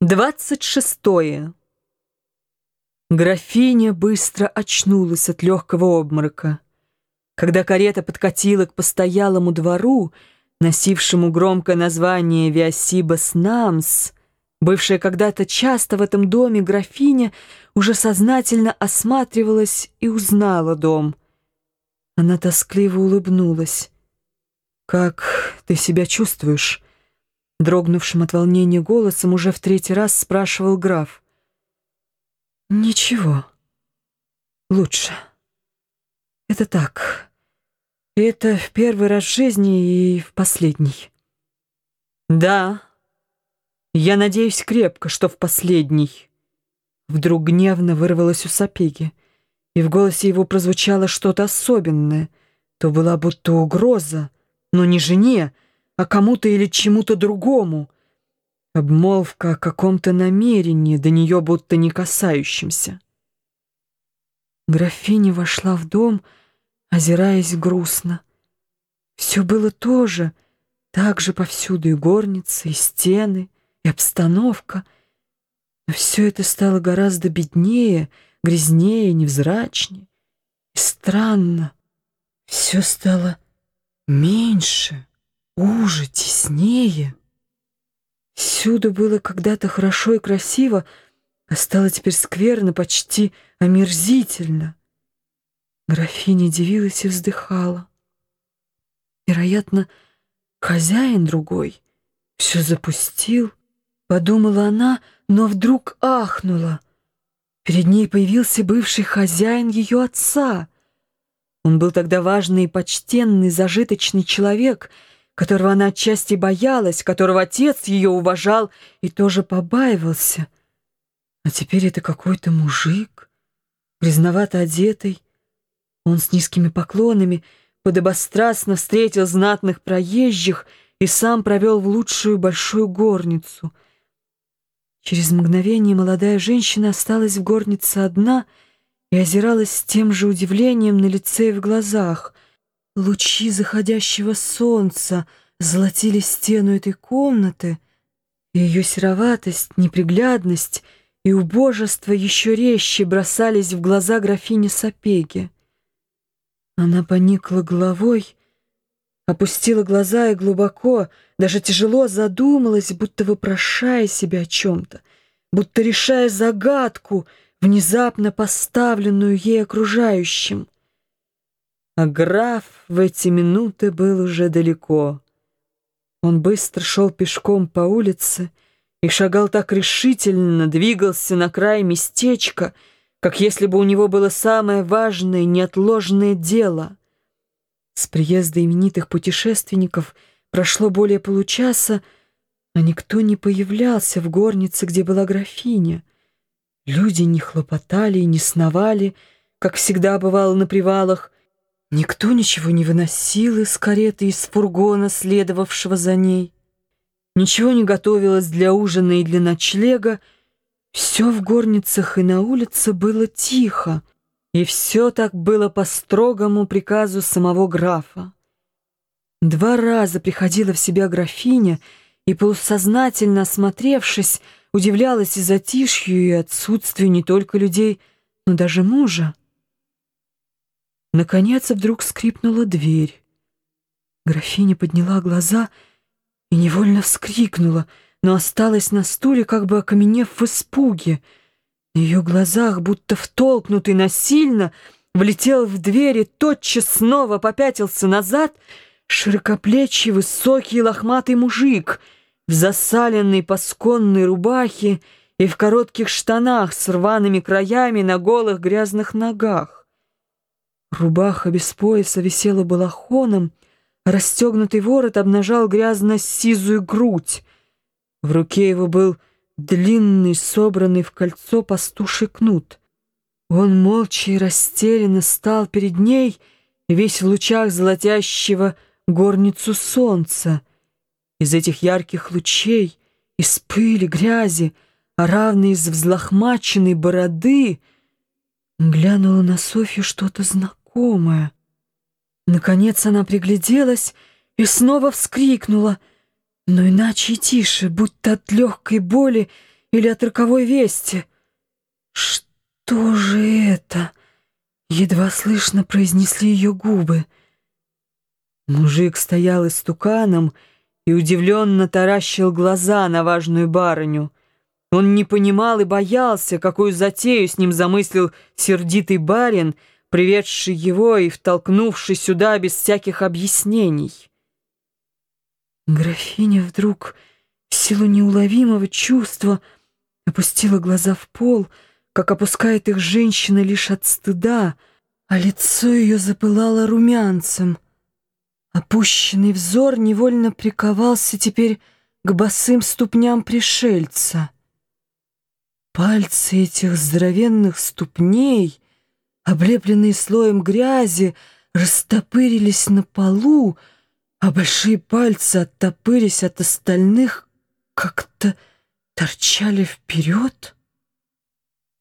Двадцать шестое. Графиня быстро очнулась от легкого обморока. Когда карета подкатила к постоялому двору, носившему громкое название Виасибас Намс, бывшая когда-то часто в этом доме графиня уже сознательно осматривалась и узнала дом. Она тоскливо улыбнулась. «Как ты себя чувствуешь?» Дрогнувшим от волнения голосом уже в третий раз спрашивал граф. «Ничего. Лучше. Это так. Это в первый раз в жизни и в последний». «Да. Я надеюсь крепко, что в последний». Вдруг гневно вырвалось у Сапеги, и в голосе его прозвучало что-то особенное. То была будто угроза, но не жене, а кому-то или чему-то другому. Обмолвка о каком-то намерении, до нее будто не касающемся. Графиня вошла в дом, озираясь грустно. Все было то же, так же повсюду и горница, и стены, и обстановка. Но все это стало гораздо беднее, грязнее, невзрачнее. И странно, все стало меньше уже, теснее. Всюду было когда-то хорошо и красиво, а стало теперь скверно, почти омерзительно. Графиня дивилась и вздыхала. Вероятно, хозяин другой все запустил, подумала она, но вдруг ахнула. Перед ней появился бывший хозяин ее отца. Он был тогда важный и почтенный, зажиточный человек — которого она отчасти боялась, которого отец ее уважал и тоже побаивался. А теперь это какой-то мужик, грязновато одетый. Он с низкими поклонами подобострастно встретил знатных проезжих и сам провел в лучшую большую горницу. Через мгновение молодая женщина осталась в горнице одна и озиралась с тем же удивлением на лице и в глазах — Лучи заходящего солнца золотили стену этой комнаты, и ее сероватость, неприглядность и убожество еще резче бросались в глаза графини Сапеги. Она поникла головой, опустила глаза и глубоко, даже тяжело задумалась, будто вопрошая себя о чем-то, будто решая загадку, внезапно поставленную ей окружающим — а граф в эти минуты был уже далеко. Он быстро шел пешком по улице и шагал так решительно, двигался на край местечка, как если бы у него было самое важное, неотложное дело. С приезда именитых путешественников прошло более получаса, а никто не появлялся в горнице, где была графиня. Люди не хлопотали и не сновали, как всегда бывало на привалах, Никто ничего не выносил из кареты, из фургона, следовавшего за ней. Ничего не готовилось для ужина и для ночлега. Все в горницах и на улице было тихо, и все так было по строгому приказу самого графа. Два раза приходила в себя графиня и, полусознательно осмотревшись, удивлялась и затишью, и отсутствию не только людей, но даже мужа. Наконец вдруг скрипнула дверь. Графиня подняла глаза и невольно вскрикнула, но осталась на стуле, как бы окаменев в испуге. На ее глазах, будто втолкнутый насильно, влетел в дверь и тотчас снова попятился назад широкоплечий, высокий лохматый мужик в засаленной пасконной рубахе и в коротких штанах с рваными краями на голых грязных ногах. Рубаха без пояса висела балахоном, расстегнутый ворот обнажал грязно-сизую грудь. В руке его был длинный, собранный в кольцо пастуший кнут. Он молча и растерянно стал перед ней, весь в лучах золотящего горницу солнца. Из этих ярких лучей, из пыли, грязи, а равно из взлохмаченной бороды, глянула на Софью что-то знакомое знакомое. Наконец она пригляделась и снова вскрикнула, но иначе и тише, будто от легкой боли или от роковой вести. «Что же это?» — едва слышно произнесли ее губы. Мужик стоял истуканом и удивленно таращил глаза на важную барыню. Он не понимал и боялся, какую затею с ним замыслил сердитый барин, приведший его и втолкнувший сюда без всяких объяснений. Графиня вдруг, в силу неуловимого чувства, опустила глаза в пол, как опускает их женщина лишь от стыда, а лицо ее запылало румянцем. Опущенный взор невольно приковался теперь к босым ступням пришельца. Пальцы этих здоровенных ступней, облепленные слоем грязи, растопырились на полу, а большие пальцы, оттопырясь от остальных, как-то торчали вперед.